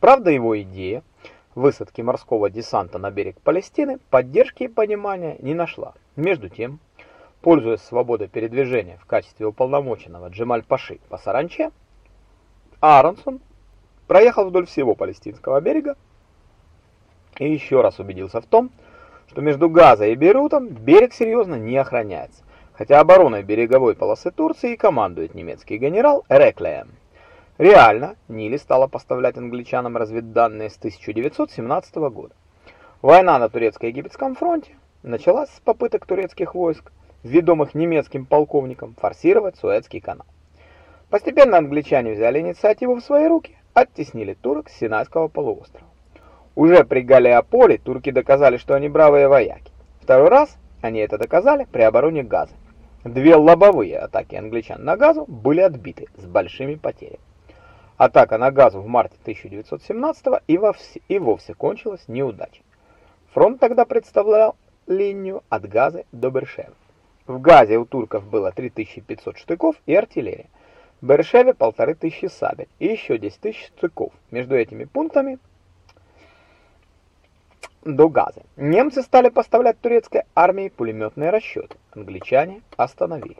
Правда, его идея высадки морского десанта на берег Палестины поддержки и понимания не нашла. Между тем, пользуясь свободой передвижения в качестве уполномоченного Джемаль-Паши по Саранче, Аронсон проехал вдоль всего палестинского берега и еще раз убедился в том, что между Газой и Бейрутом берег серьезно не охраняется, хотя обороной береговой полосы Турции командует немецкий генерал Реклеем. Реально, Нили стала поставлять англичанам разведданные с 1917 года. Война на турецко-египетском фронте началась с попыток турецких войск, ведомых немецким полковником, форсировать Суэцкий канал. Постепенно англичане взяли инициативу в свои руки, оттеснили турок с Синайского полуострова. Уже при Галеополе турки доказали, что они бравые вояки. Второй раз они это доказали при обороне Газы. Две лобовые атаки англичан на Газу были отбиты с большими потерями. Атака на Газу в марте 1917 и вовсе, и вовсе кончилась неудачей. Фронт тогда представлял линию от Газы до Бершевы. В Газе у турков было 3500 штыков и артиллерия. В Бершеве 1500 сабель и еще 10 тысяч штыков. Между этими пунктами до Газы. Немцы стали поставлять турецкой армии пулеметные расчеты. Англичане остановились.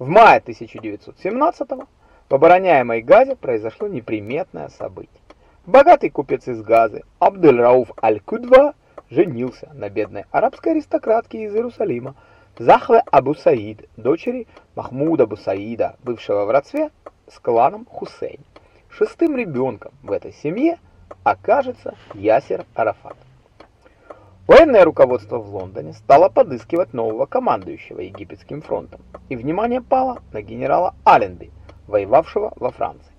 В мае 1917 года в обороняемой Газе произошло неприметное событие. Богатый купец из Газы Абдель-Рауф Аль-Кудва женился на бедной арабской аристократке из Иерусалима Захве Абу Саид, дочери Махмуда Абу Саида, бывшего в родстве с кланом Хусейн. Шестым ребенком в этой семье окажется Ясер Арафат. Военное руководство в Лондоне стало подыскивать нового командующего египетским фронтом, и внимание пало на генерала Аленби, воевавшего во Франции.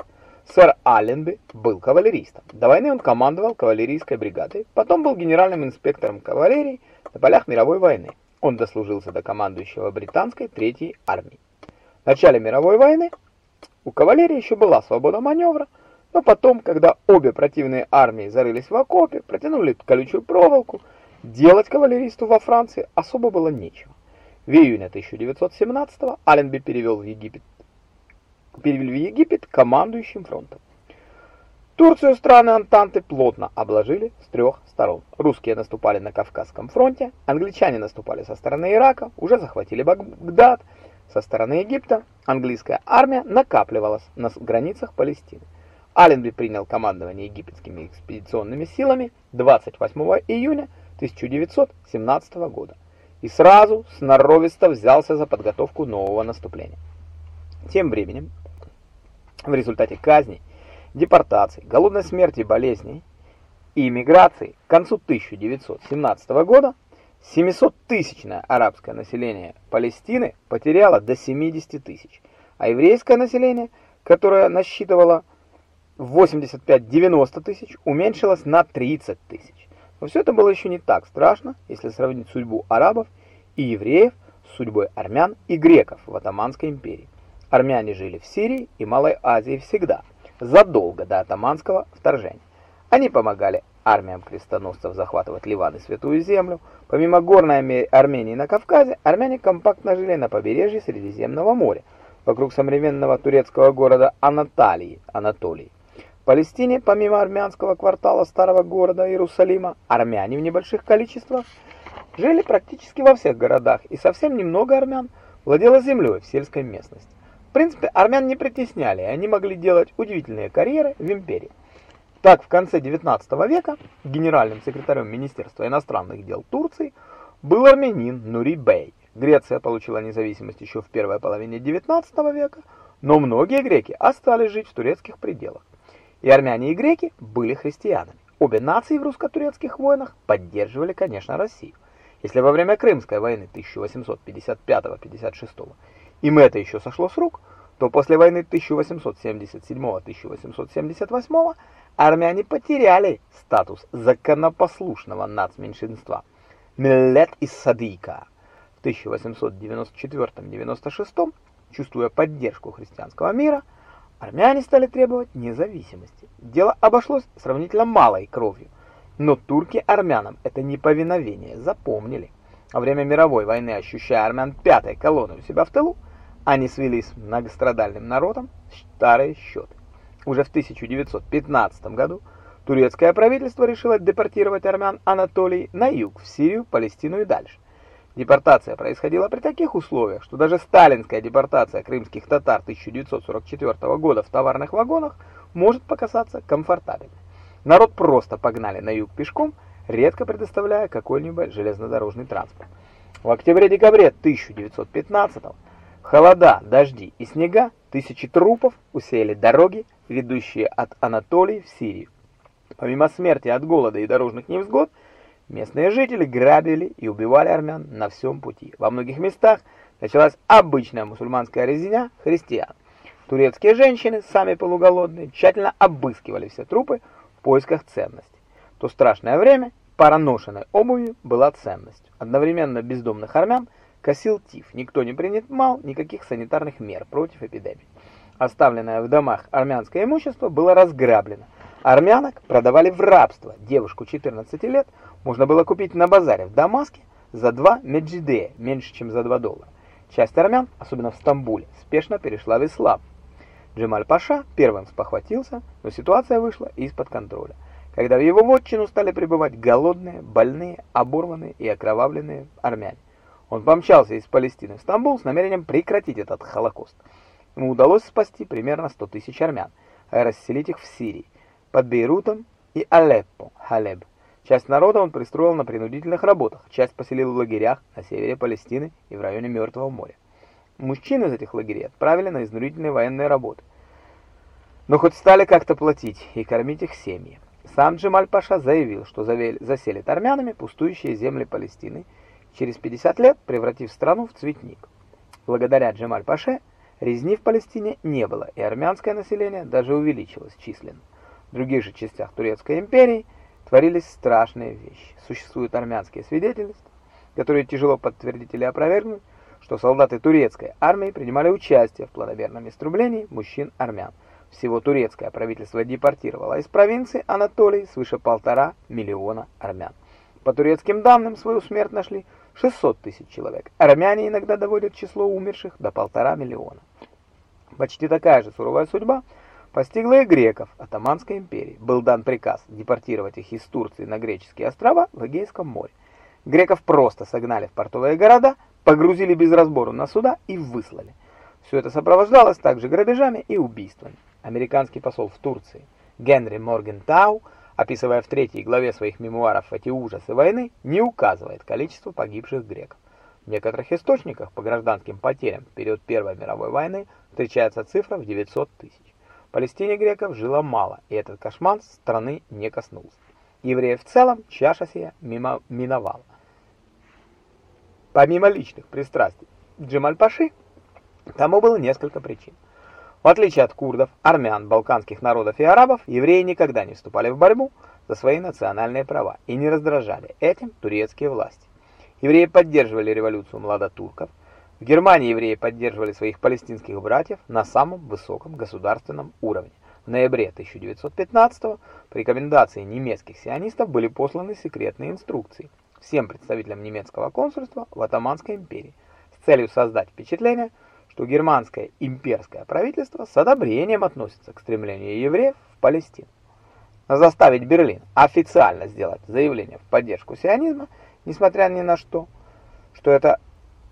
Сэр Алленби был кавалеристом. До войны он командовал кавалерийской бригадой, потом был генеральным инспектором кавалерии на полях мировой войны. Он дослужился до командующего британской третьей армии. В начале мировой войны у кавалерии еще была свобода маневра, но потом, когда обе противные армии зарылись в окопе, протянули колючую проволоку, делать кавалеристу во Франции особо было нечего. В июне 1917-го Алленби перевел в Египет перевели в Египет командующим фронтом. Турцию страны Антанты плотно обложили с трех сторон. Русские наступали на Кавказском фронте, англичане наступали со стороны Ирака, уже захватили Багдад, со стороны Египта английская армия накапливалась на границах Палестины. Алленби принял командование египетскими экспедиционными силами 28 июня 1917 года и сразу сноровисто взялся за подготовку нового наступления. Тем временем в результате казней, депортаций, голодной смерти, болезней и эмиграции к концу 1917 года 700-тысячное арабское население Палестины потеряло до 70 тысяч, а еврейское население, которое насчитывало 85-90 тысяч, уменьшилось на 30 тысяч. Но все это было еще не так страшно, если сравнить судьбу арабов и евреев с судьбой армян и греков в Отоманской империи. Армяне жили в Сирии и Малой Азии всегда, задолго до атаманского вторжения. Они помогали армиям крестоносцев захватывать Ливан и Святую Землю. Помимо горной Армении на Кавказе, армяне компактно жили на побережье Средиземного моря, вокруг современного турецкого города Анатолии, Анатолии. В Палестине, помимо армянского квартала старого города Иерусалима, армяне в небольших количествах жили практически во всех городах, и совсем немного армян владело землей в сельской местности принципе, армян не притесняли, и они могли делать удивительные карьеры в империи. Так, в конце 19 века генеральным секретарем Министерства иностранных дел Турции был армянин Нури Бей. Греция получила независимость еще в первой половине 19 века, но многие греки остались жить в турецких пределах. И армяне, и греки были христианами. Обе нации в русско-турецких войнах поддерживали, конечно, Россию. Если во время Крымской войны 1855-56 им это еще сошло с рук, то после войны 1877-1878 армяне потеряли статус законопослушного нацменьшинства Миллет из Садика. В 1894-96, чувствуя поддержку христианского мира, армяне стали требовать независимости. Дело обошлось сравнительно малой кровью, но турки армянам это неповиновение запомнили. Во время мировой войны, ощущая армян пятой колонной у себя в тылу, они свели с многострадальным народом старые счеты. Уже в 1915 году турецкое правительство решило депортировать армян Анатолии на юг, в Сирию, Палестину и дальше. Депортация происходила при таких условиях, что даже сталинская депортация крымских татар 1944 года в товарных вагонах может показаться комфортабельной. Народ просто погнали на юг пешком, редко предоставляя какой-либо железнодорожный транспорт. В октябре-декабре 1915 холода, дожди и снега, тысячи трупов усеяли дороги, ведущие от Анатолии в Сирию. Помимо смерти от голода и дорожных невзгод, Местные жители грабили и убивали армян на всем пути. Во многих местах началась обычная мусульманская резня христиан. Турецкие женщины, сами полуголодные, тщательно обыскивали все трупы в поисках ценностей. То страшное время пара ношенной обуви была ценностью. Одновременно бездомных армян косил тиф. Никто не принимал никаких санитарных мер против эпидемии. Оставленное в домах армянское имущество было разграблено. Армянок продавали в рабство. Девушку 14 лет – можно было купить на базаре в Дамаске за 2 меджидея, меньше, чем за 2 доллара. Часть армян, особенно в Стамбуле, спешно перешла в ислам. Джемаль-Паша первым спохватился, но ситуация вышла из-под контроля. Когда в его вотчину стали прибывать голодные, больные, оборванные и окровавленные армяне. Он помчался из Палестины в Стамбул с намерением прекратить этот холокост. Ему удалось спасти примерно 100 тысяч армян, и расселить их в Сирии, под Бейрутом и Алеппо, Халеб. Часть народа он пристроил на принудительных работах, часть поселил в лагерях на севере Палестины и в районе Мертвого моря. Мужчин из этих лагерей отправили на изнурительные военные работы. Но хоть стали как-то платить и кормить их семьи. Сам Джемаль-Паша заявил, что заселит армянами пустующие земли Палестины, через 50 лет превратив страну в цветник. Благодаря Джемаль-Паше резни в Палестине не было, и армянское население даже увеличилось численно. В других же частях Турецкой империи – творились страшные вещи. Существуют армянские свидетельства, которые тяжело подтвердить или опровергнуть, что солдаты турецкой армии принимали участие в планомерном истреблении мужчин-армян. Всего турецкое правительство депортировало из провинции Анатолии свыше полтора миллиона армян. По турецким данным, свою смерть нашли 600 тысяч человек. Армяне иногда доводят число умерших до полтора миллиона. Почти такая же суровая судьба – постигла и греков Отоманской империи. Был дан приказ депортировать их из Турции на греческие острова в Эгейском море. Греков просто согнали в портовые города, погрузили без разбору на суда и выслали. Все это сопровождалось также грабежами и убийствами. Американский посол в Турции Генри Моргентау, описывая в третьей главе своих мемуаров эти ужасы войны, не указывает количество погибших греков. В некоторых источниках по гражданским потерям в период Первой мировой войны встречается цифра в 900 тысяч. Палестине греков жило мало, и этот кошмар страны не коснулся. Евреев в целом чаша сия мимо миновала. Помимо личных пристрастий Джемаль-Паши, тому было несколько причин. В отличие от курдов, армян, балканских народов и арабов, евреи никогда не вступали в борьбу за свои национальные права и не раздражали этим турецкие власти. Евреи поддерживали революцию младотурков, в Германии евреи поддерживали своих палестинских братьев на самом высоком государственном уровне. В ноябре 1915 по рекомендации немецких сионистов были посланы секретные инструкции всем представителям немецкого консульства в Отоманской империи с целью создать впечатление, что германское имперское правительство с одобрением относится к стремлению евреев в Палестину. Заставить Берлин официально сделать заявление в поддержку сионизма, несмотря ни на что, что это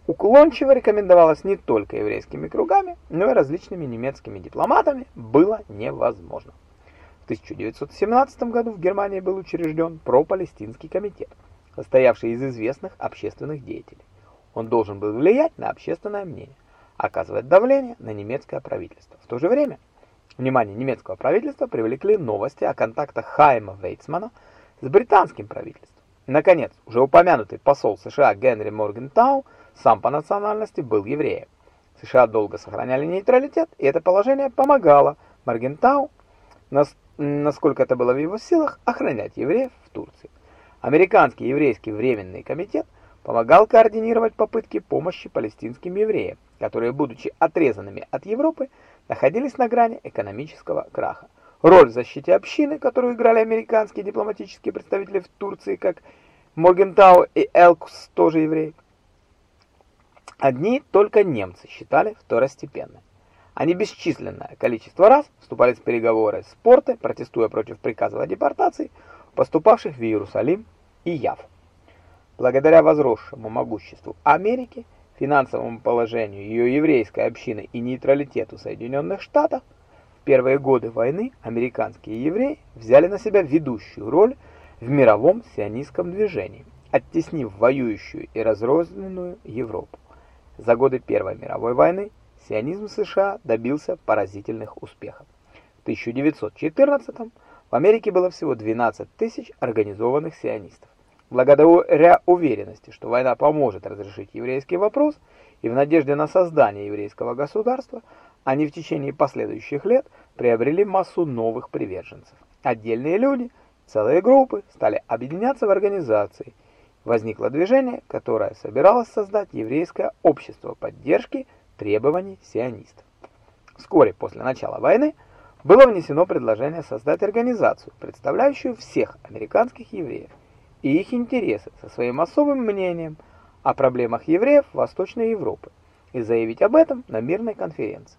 уклончиво рекомендовалось не только еврейскими кругами, но и различными немецкими дипломатами, было невозможно. В 1917 году в Германии был учрежден пропалестинский комитет, состоявший из известных общественных деятелей. Он должен был влиять на общественное мнение, оказывать давление на немецкое правительство. В то же время внимание немецкого правительства привлекли новости о контактах Хайма Вейцмана с британским правительством. Наконец, уже упомянутый посол США Генри Моргентау – сам по национальности был евреем. США долго сохраняли нейтралитет, и это положение помогало Маргентау, насколько это было в его силах, охранять евреев в Турции. Американский еврейский временный комитет помогал координировать попытки помощи палестинским евреям, которые, будучи отрезанными от Европы, находились на грани экономического краха. Роль в защите общины, которую играли американские дипломатические представители в Турции, как Моргентау и Элкус, тоже евреи, Одни только немцы считали второстепенной. Они бесчисленное количество раз вступали в переговоры с порты, протестуя против приказов о депортации, поступавших в Иерусалим и Яффу. Благодаря возросшему могуществу Америки, финансовому положению ее еврейской общины и нейтралитету Соединенных Штатов, в первые годы войны американские евреи взяли на себя ведущую роль в мировом сионистском движении, оттеснив воюющую и разрозненную Европу. За годы Первой мировой войны сионизм США добился поразительных успехов. В 1914 в Америке было всего 12 тысяч организованных сионистов. Благодаря уверенности, что война поможет разрешить еврейский вопрос, и в надежде на создание еврейского государства, они в течение последующих лет приобрели массу новых приверженцев. Отдельные люди, целые группы стали объединяться в организации. Возникло движение, которое собиралось создать еврейское общество поддержки требований сионистов. Вскоре после начала войны было внесено предложение создать организацию, представляющую всех американских евреев и их интересы со своим особым мнением о проблемах евреев Восточной Европы и заявить об этом на мирной конференции.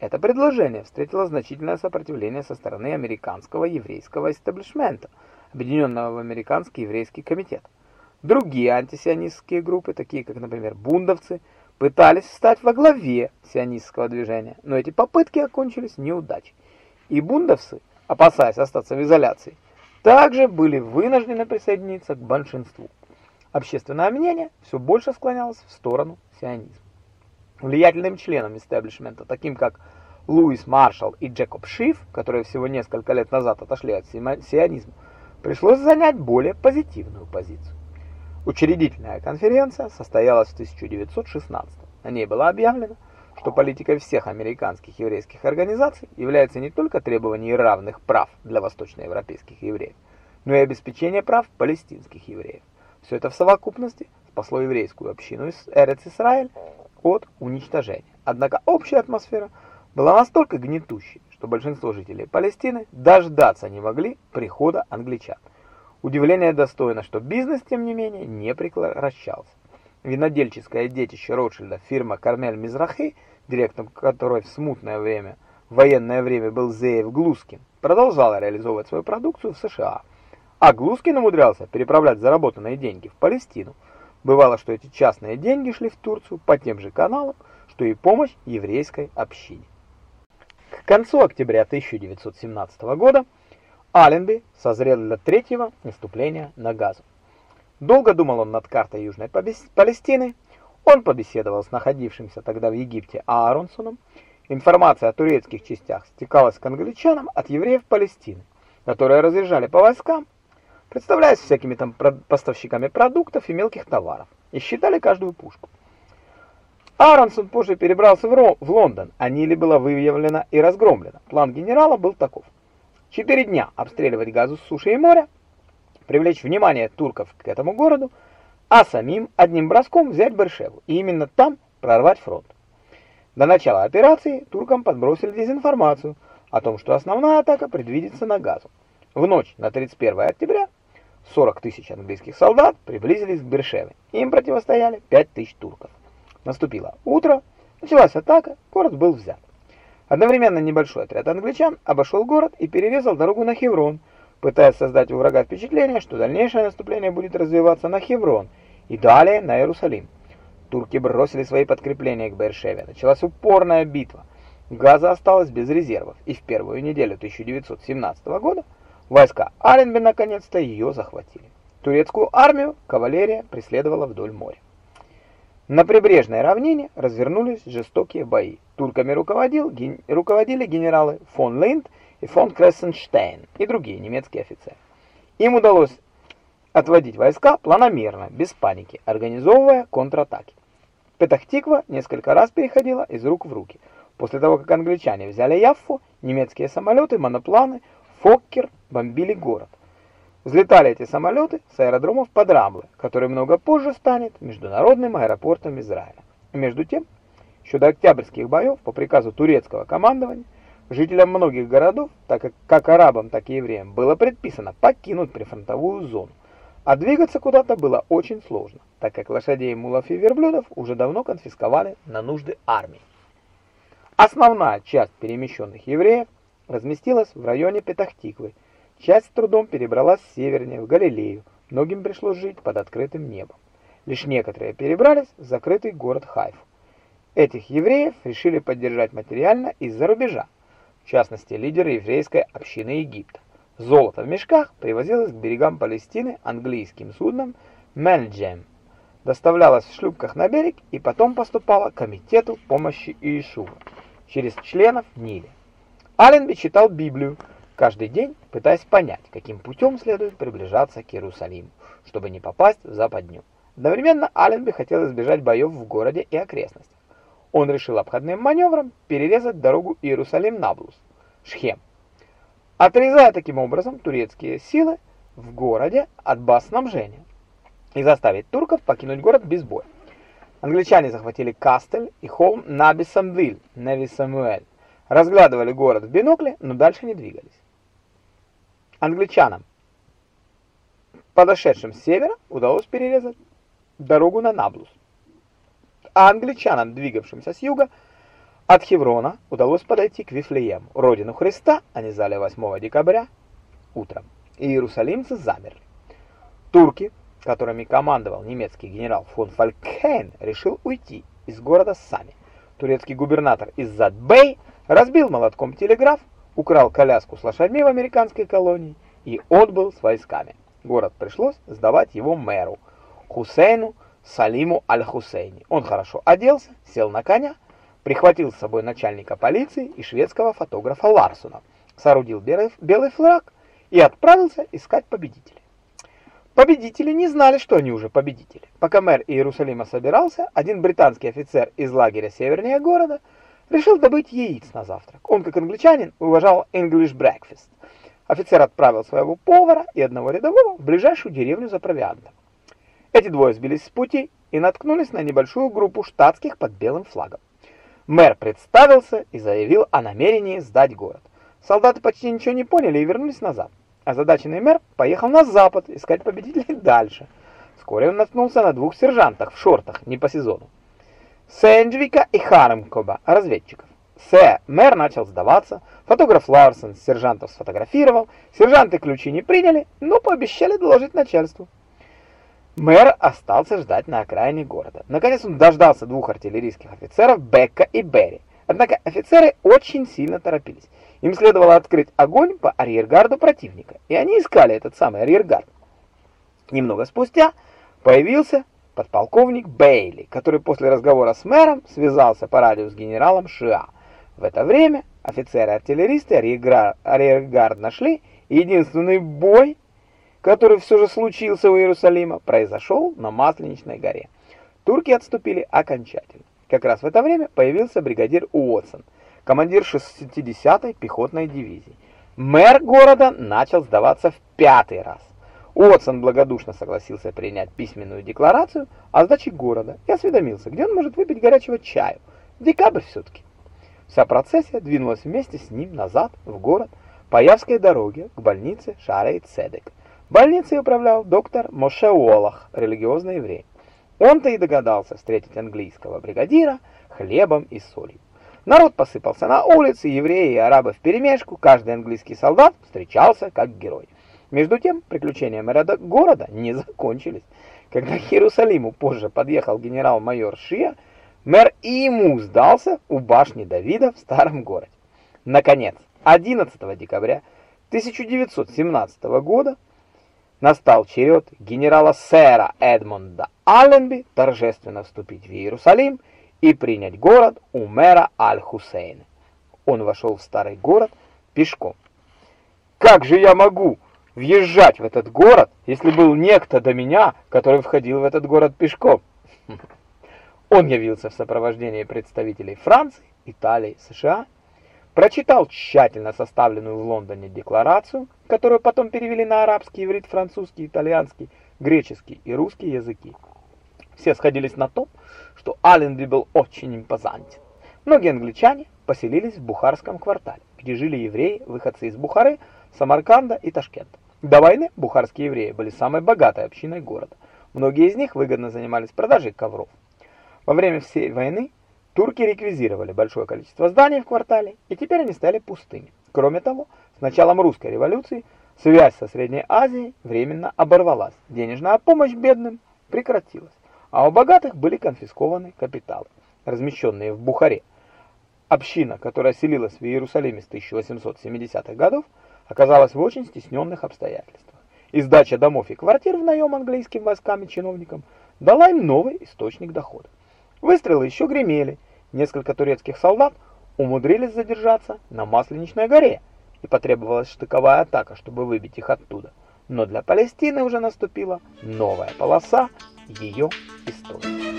Это предложение встретило значительное сопротивление со стороны американского еврейского истеблишмента, объединенного в Американский еврейский комитет. Другие антисионистские группы, такие как, например, бундовцы, пытались стать во главе сионистского движения, но эти попытки окончились неудачей. И бундовцы, опасаясь остаться в изоляции, также были вынуждены присоединиться к большинству. Общественное мнение все больше склонялось в сторону сионизма. Влиятельным членам истеблишмента, таким как Луис Маршалл и Джекоб Шиф, которые всего несколько лет назад отошли от сионизма, пришлось занять более позитивную позицию. Учредительная конференция состоялась в 1916 На ней было объявлено, что политикой всех американских еврейских организаций является не только требование равных прав для восточноевропейских евреев, но и обеспечение прав палестинских евреев. Все это в совокупности спасло еврейскую общину из Эрец-Исраэль от уничтожения. Однако общая атмосфера была настолько гнетущей, что большинство жителей Палестины дождаться не могли прихода англичан. Удивление достойно, что бизнес, тем не менее, не прекращался. Винодельческое детище Ротшильда, фирма Кармель Мизрахи – директором которой в смутное время, в военное время был Зеев Глускин, продолжала реализовывать свою продукцию в США. А Глускин умудрялся переправлять заработанные деньги в Палестину. Бывало, что эти частные деньги шли в Турцию по тем же каналам, что и помощь еврейской общине. К концу октября 1917 года Алленби созрел для третьего наступления на Газу. Долго думал он над картой Южной Палестины, он побеседовал с находившимся тогда в Египте Ааронсоном. Информация о турецких частях стекалась к англичанам от евреев Палестины, которые разъезжали по войскам, представляясь всякими там поставщиками продуктов и мелких товаров, и считали каждую пушку. Ааронсон позже перебрался в, в Лондон, а Нили была выявлена и разгромлена. План генерала был таков. Четыре дня обстреливать газу с суши и моря, привлечь внимание турков к этому городу, а самим одним броском взять Бершеву и именно там прорвать фронт. До начала операции туркам подбросили дезинформацию о том, что основная атака предвидится на Газу. В ночь на 31 октября 40 тысяч английских солдат приблизились к Бершеве. Им противостояли 5 тысяч турков. Наступило утро, началась атака, город был взят. Одновременно небольшой отряд англичан обошел город и перерезал дорогу на Хеврон, пытаясь создать у врага впечатление, что дальнейшее наступление будет развиваться на Хеврон и далее на Иерусалим. Турки бросили свои подкрепления к Бершеве. Началась упорная битва. Газа осталась без резервов, и в первую неделю 1917 года войска Аленби наконец-то ее захватили. Турецкую армию кавалерия преследовала вдоль моря. На прибрежной равнине развернулись жестокие бои. Турками руководил, руководили генералы фон Линд и фон Крессенштейн и другие немецкие офицеры. Им удалось отводить войска планомерно, без паники, организовывая контратаки. Петахтиква несколько раз переходила из рук в руки. После того, как англичане взяли Яффу, немецкие самолеты, монопланы, Фоккер бомбили город. Взлетали эти самолеты с аэродромов под Рамлы, который много позже станет международным аэропортом Израиля. Между тем, еще до октябрьских боев по приказу турецкого командования Жителям многих городов, так как, как арабам, так и евреям, было предписано покинуть прифронтовую зону, а двигаться куда-то было очень сложно, так как лошадей, мулов и верблюдов уже давно конфисковали на нужды армии. Основная часть перемещенных евреев разместилась в районе Петахтиквы. Часть с трудом перебралась севернее, в Галилею. Многим пришлось жить под открытым небом. Лишь некоторые перебрались в закрытый город Хайфу. Этих евреев решили поддержать материально из-за рубежа, в частности, лидеры еврейской общины Египта. Золото в мешках привозилось к берегам Палестины английским судном «Менджем», доставлялось в шлюпках на берег и потом поступало комитету помощи Иешуа через членов Ниле. Аленби читал Библию каждый день, пытаясь понять, каким путем следует приближаться к Иерусалиму, чтобы не попасть в западню. Одновременно Аленби хотел избежать боев в городе и окрестностях. Он решил обходным маневром перерезать дорогу Иерусалим-Наблус, Шхем, отрезая таким образом турецкие силы в городе от баз снабжения и заставить турков покинуть город без боя. Англичане захватили Кастель и холм Наби-Самвиль, Неви-Самуэль, разглядывали город в бинокле, но дальше не двигались. Англичанам, подошедшим с севера, удалось перерезать дорогу на Наблус. А англичанам, двигавшимся с юга, от Хеврона удалось подойти к Вифлеему, родину Христа, они зали 8 декабря утром. И иерусалимцы замерли. Турки, которыми командовал немецкий генерал фон Фалькейн, решил уйти из города сами. Турецкий губернатор Иззад-Бей разбил молотком телеграф, украл коляску с лошадьми в американской колонии и отбыл с войсками. Город пришлось сдавать его мэру Хусейну Салиму Аль-Хусейни. Он хорошо оделся, сел на коня, прихватил с собой начальника полиции и шведского фотографа Ларсона, соорудил белый, белый флаг и отправился искать победителей. Победители не знали, что они уже победители. Пока мэр Иерусалима собирался, один британский офицер из лагеря севернее города решил добыть яиц на завтрак. Он, как англичанин, уважал English breakfast. Офицер отправил своего повара и одного рядового в ближайшую деревню за провиантом. Эти двое сбились с пути и наткнулись на небольшую группу штатских под белым флагом. Мэр представился и заявил о намерении сдать город. Солдаты почти ничего не поняли и вернулись назад. Озадаченный мэр поехал на запад искать победителей дальше. Вскоре он наткнулся на двух сержантах в шортах, не по сезону. Сэнджвика и Харемкоба, разведчиков. Сэ, мэр начал сдаваться, фотограф Ларсон сержантов сфотографировал, сержанты ключи не приняли, но пообещали доложить начальству. Мэр остался ждать на окраине города. Наконец он дождался двух артиллерийских офицеров Бекка и Берри. Однако офицеры очень сильно торопились. Им следовало открыть огонь по арьергарду противника, и они искали этот самый арьергард. Немного спустя появился подполковник Бейли, который после разговора с мэром связался по радио с генералом Шиа. В это время офицеры-артиллеристы арьергард нашли, и единственный бой который все же случился у Иерусалима, произошел на Масленичной горе. Турки отступили окончательно. Как раз в это время появился бригадир Уотсон, командир 60-й пехотной дивизии. Мэр города начал сдаваться в пятый раз. Уотсон благодушно согласился принять письменную декларацию о сдаче города и осведомился, где он может выпить горячего чаю. Декабрь все-таки. Вся процессия двинулась вместе с ним назад в город по Явской дороге к больнице Шарей Цедек. Больницей управлял доктор Моше Уолах, религиозный еврей. Он-то и догадался встретить английского бригадира хлебом и солью. Народ посыпался на улице, евреи и арабы вперемешку, каждый английский солдат встречался как герой. Между тем, приключения мэра города не закончились. Когда к Иерусалиму позже подъехал генерал-майор Шия, мэр и ему сдался у башни Давида в старом городе. Наконец, 11 декабря 1917 года Настал черед генерала сэра Эдмонда Алленби торжественно вступить в Иерусалим и принять город у мэра Аль-Хусейна. Он вошел в старый город пешком. «Как же я могу въезжать в этот город, если был некто до меня, который входил в этот город пешком?» Он явился в сопровождении представителей Франции, Италии, США прочитал тщательно составленную в Лондоне декларацию, которую потом перевели на арабский, иврит, французский, итальянский, греческий и русский языки. Все сходились на том, что Алленби был очень импозантен. Многие англичане поселились в Бухарском квартале, где жили евреи, выходцы из Бухары, Самарканда и Ташкента. До войны бухарские евреи были самой богатой общиной города. Многие из них выгодно занимались продажей ковров. Во время всей войны Турки реквизировали большое количество зданий в квартале, и теперь они стали пустыми. Кроме того, с началом русской революции связь со Средней Азией временно оборвалась, денежная помощь бедным прекратилась, а у богатых были конфискованы капиталы, размещенные в Бухаре. Община, которая селилась в Иерусалиме с 1870-х годов, оказалась в очень стесненных обстоятельствах. И сдача домов и квартир в наем английским войскам и чиновникам дала им новый источник дохода. Выстрелы еще гремели, несколько турецких солдат умудрились задержаться на Масленичной горе, и потребовалась штыковая атака, чтобы выбить их оттуда. Но для Палестины уже наступила новая полоса ее истории.